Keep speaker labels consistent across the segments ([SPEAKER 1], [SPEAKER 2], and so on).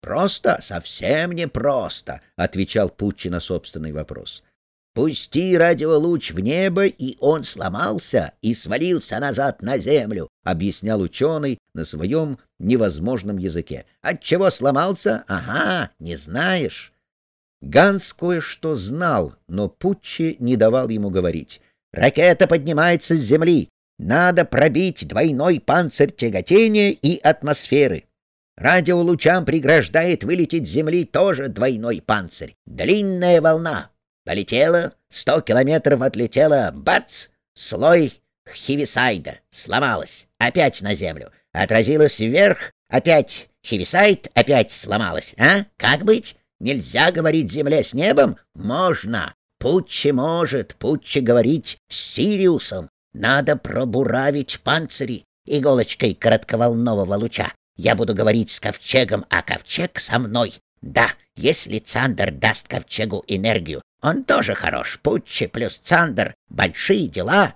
[SPEAKER 1] Просто? Совсем не просто, отвечал Пуччи на собственный вопрос. Пусти радиолуч в небо, и он сломался и свалился назад на землю, объяснял ученый на своем невозможном языке. Отчего сломался? Ага, не знаешь. Ганс кое-что знал, но Путчи не давал ему говорить. «Ракета поднимается с земли. Надо пробить двойной панцирь тяготения и атмосферы. Радиолучам преграждает вылететь с земли тоже двойной панцирь. Длинная волна. Полетела, сто километров отлетела, бац, слой хивисайда, сломалась, опять на землю. Отразилась вверх, опять хивисайд, опять сломалась. А? Как быть? Нельзя говорить земле с небом? Можно. Путче может, Путче говорить с Сириусом. Надо пробуравить панцири иголочкой коротковолнового луча. Я буду говорить с ковчегом, а ковчег со мной. Да, если Цандер даст ковчегу энергию, он тоже хорош. Путче плюс Цандер — большие дела.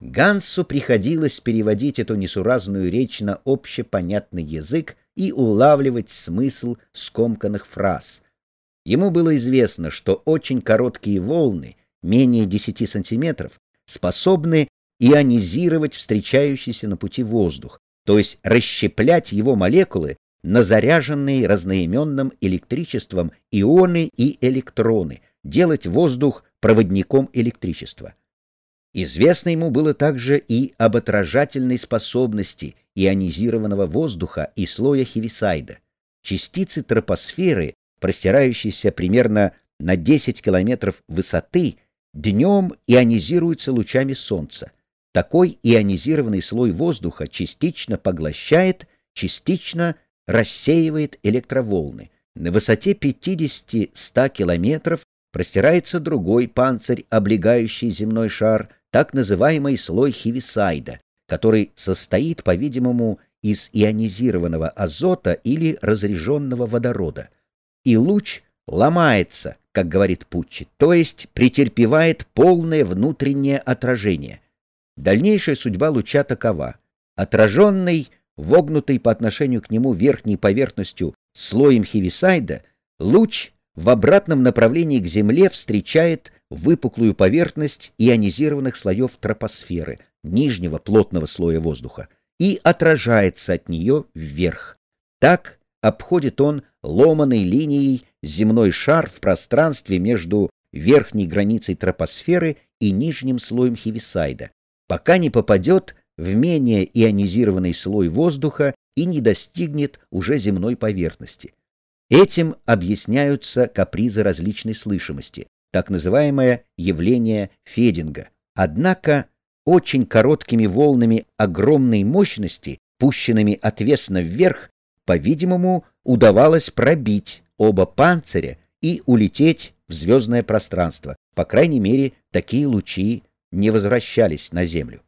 [SPEAKER 2] Гансу приходилось переводить эту несуразную речь на общепонятный язык и улавливать смысл скомканных фраз. Ему было известно, что очень короткие волны, менее 10 сантиметров, способны ионизировать встречающийся на пути воздух, то есть расщеплять его молекулы на заряженные разноименным электричеством ионы и электроны, делать воздух проводником электричества. Известно ему было также и об отражательной способности ионизированного воздуха и слоя хивисайда. Частицы тропосферы, простирающиеся примерно на 10 километров высоты, днем ионизируются лучами Солнца. Такой ионизированный слой воздуха частично поглощает, частично рассеивает электроволны. На высоте 50-100 километров простирается другой панцирь, облегающий земной шар, так называемый слой хивисайда, который состоит, по-видимому, из ионизированного азота или разреженного водорода. И луч ломается, как говорит Пуччи, то есть претерпевает полное внутреннее отражение. Дальнейшая судьба луча такова. Отраженный, вогнутый по отношению к нему верхней поверхностью слоем хивисайда, луч в обратном направлении к Земле встречает выпуклую поверхность ионизированных слоев тропосферы, нижнего плотного слоя воздуха, и отражается от нее вверх. Так обходит он ломаной линией земной шар в пространстве между верхней границей тропосферы и нижним слоем хивисайда, пока не попадет в менее ионизированный слой воздуха и не достигнет уже земной поверхности. Этим объясняются капризы различной слышимости, так называемое явление Фединга. Однако очень короткими волнами огромной мощности, пущенными отвесно вверх, по-видимому, удавалось пробить оба панциря и улететь в звездное пространство. По крайней мере, такие лучи не возвращались на Землю.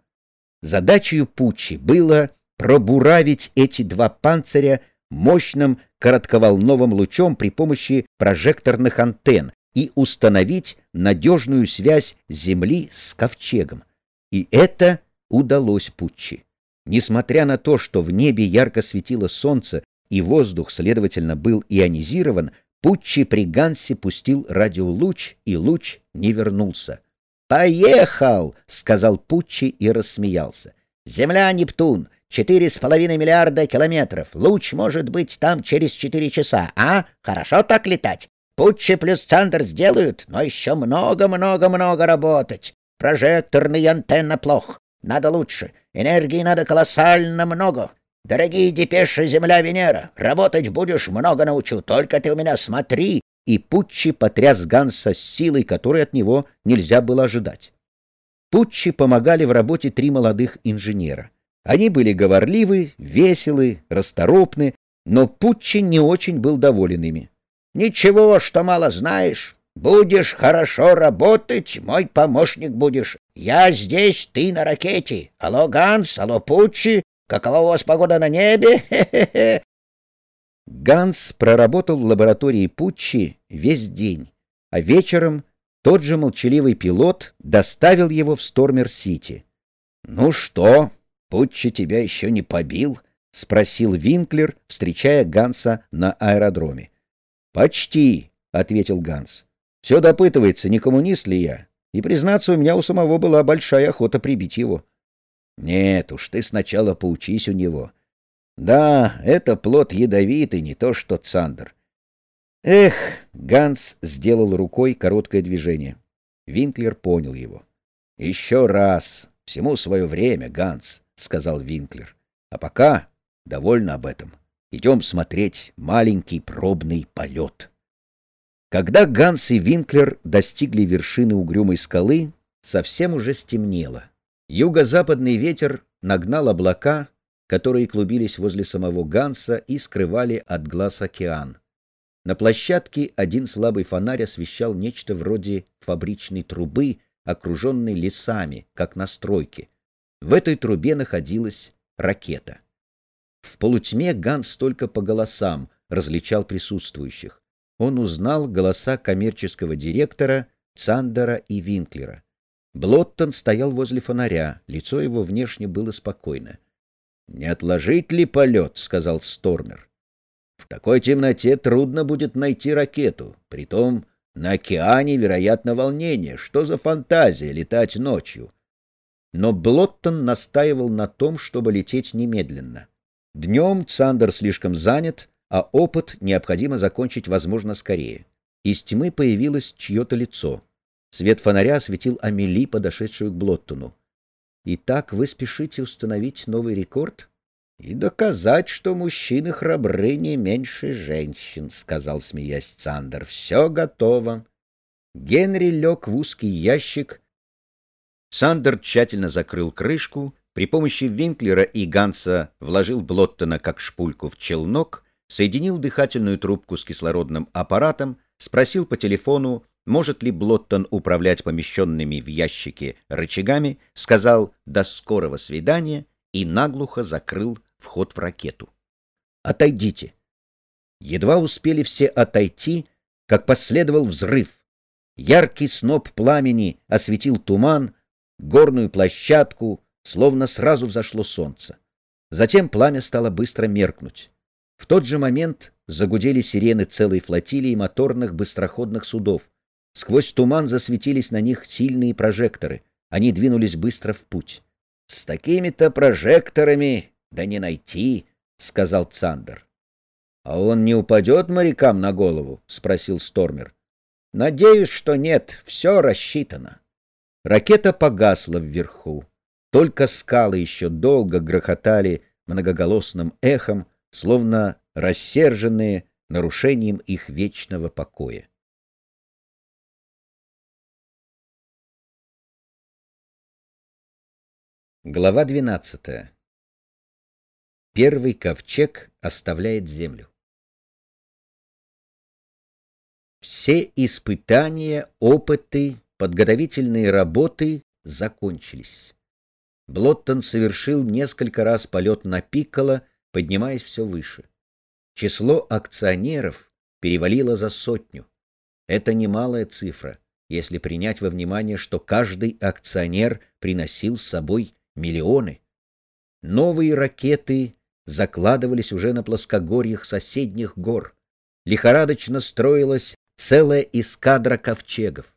[SPEAKER 2] Задачей Пучи было пробуравить эти два панциря мощным коротковолновым лучом при помощи прожекторных антенн и установить надежную связь Земли с ковчегом. И это удалось Путчи. Несмотря на то, что в небе ярко светило солнце и воздух, следовательно, был ионизирован, Путчи при Гансе пустил радиолуч, и луч не вернулся. «Поехал!» — сказал Путчи и рассмеялся. «Земля Нептун, четыре с половиной миллиарда километров. Луч может быть там через четыре часа. А? Хорошо так летать? Путчи плюс Цандер сделают, но еще много-много-много работать. Прожекторный антенна плох. Надо лучше. Энергии надо колоссально много. Дорогие депеши Земля-Венера, работать будешь, много научу. Только ты у меня смотри, и Путчи потряс Ганса с силой, которой от него нельзя было ожидать. Путчи помогали в работе три молодых инженера. Они были говорливы, веселы, расторопны, но Путчи не очень был доволен ими. — Ничего, что мало знаешь. Будешь хорошо работать, мой помощник будешь. Я здесь, ты на ракете. Алло, Ганс, алло, Путчи. Какова у вас погода на небе? Хе-хе-хе. Ганс проработал в лаборатории Путчи весь день, а вечером тот же молчаливый пилот доставил его в Стормер-Сити. — Ну что, Путчи тебя еще не побил? — спросил Винклер, встречая Ганса на аэродроме. «Почти», — ответил Ганс. «Все допытывается, не коммунист ли я. И, признаться, у меня у самого была большая охота прибить его». «Нет уж, ты сначала поучись у него». «Да, это плод ядовитый, не то что Цандер». «Эх!» — Ганс сделал рукой короткое движение. Винклер понял его. «Еще раз. Всему свое время, Ганс», — сказал Винклер. «А пока Довольно об этом. Идем смотреть маленький пробный полет. Когда Ганс и Винклер достигли вершины угрюмой скалы, совсем уже стемнело. Юго-западный ветер нагнал облака, которые клубились возле самого Ганса и скрывали от глаз океан. На площадке один слабый фонарь освещал нечто вроде фабричной трубы, окруженной лесами, как на стройке. В этой трубе находилась ракета. В полутьме Ганс только по голосам различал присутствующих. Он узнал голоса коммерческого директора Цандера и Винклера. Блоттон стоял возле фонаря, лицо его внешне было спокойно. — Не отложить ли полет? — сказал Стормер. — В такой темноте трудно будет найти ракету. Притом на океане, вероятно, волнение. Что за фантазия летать ночью? Но Блоттон настаивал на том, чтобы лететь немедленно. Днем Цандер слишком занят, а опыт необходимо закончить, возможно, скорее. Из тьмы появилось чье-то лицо. Свет фонаря осветил Амели, подошедшую к Блоттону. «Итак, вы спешите установить новый рекорд?» «И доказать, что мужчины храбры не меньше женщин», — сказал, смеясь Цандер. «Все готово». Генри лег в узкий ящик. Сандер тщательно закрыл крышку при помощи Винклера и Ганса вложил Блоттона как шпульку в челнок, соединил дыхательную трубку с кислородным аппаратом, спросил по телефону, может ли Блоттон управлять помещенными в ящике рычагами, сказал «до скорого свидания» и наглухо закрыл вход в ракету. «Отойдите!» Едва успели все отойти, как последовал взрыв. Яркий сноп пламени осветил туман, горную площадку, словно сразу взошло солнце. Затем пламя стало быстро меркнуть. В тот же момент загудели сирены целой флотилии моторных быстроходных судов. Сквозь туман засветились на них сильные прожекторы. Они двинулись быстро в путь. — С такими-то прожекторами да не найти, — сказал Цандер. — А он не упадет морякам на голову? — спросил Стормер. — Надеюсь, что нет, все рассчитано. Ракета погасла вверху. Только скалы еще долго грохотали многоголосным эхом, словно рассерженные нарушением их вечного покоя. Глава двенадцатая. Первый ковчег оставляет землю. Все испытания, опыты, подготовительные работы закончились. Блоттон совершил несколько раз полет на Пикколо, поднимаясь все выше. Число акционеров перевалило за сотню. Это немалая цифра, если принять во внимание, что каждый акционер приносил с собой миллионы. Новые ракеты закладывались уже на плоскогорьях соседних гор. Лихорадочно строилась целая эскадра ковчегов.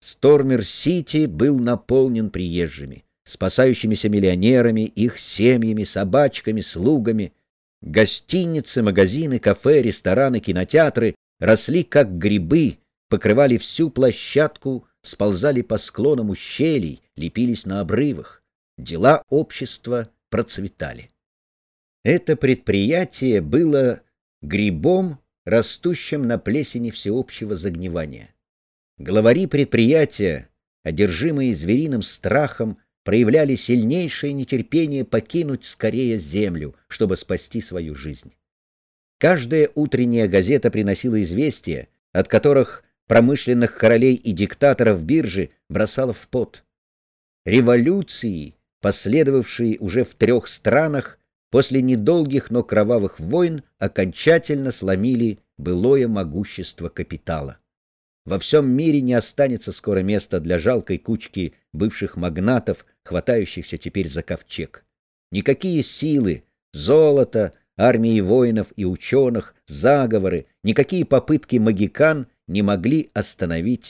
[SPEAKER 2] Стормер-Сити был наполнен приезжими спасающимися миллионерами, их семьями, собачками, слугами. Гостиницы, магазины, кафе, рестораны, кинотеатры росли как грибы, покрывали всю площадку, сползали по склонам ущелий, лепились на обрывах. Дела общества процветали. Это предприятие было грибом, растущим на плесени всеобщего загнивания. Главари предприятия, одержимые звериным страхом, проявляли сильнейшее нетерпение покинуть скорее землю, чтобы спасти свою жизнь. Каждая утренняя газета приносила известия, от которых промышленных королей и диктаторов биржи бросала в пот. Революции, последовавшие уже в трех странах, после недолгих, но кровавых войн окончательно сломили былое могущество капитала. Во всем мире не останется скоро места для жалкой кучки бывших магнатов, хватающихся теперь за ковчег. Никакие силы, Золото, армии воинов и ученых, заговоры, никакие попытки магикан не могли остановить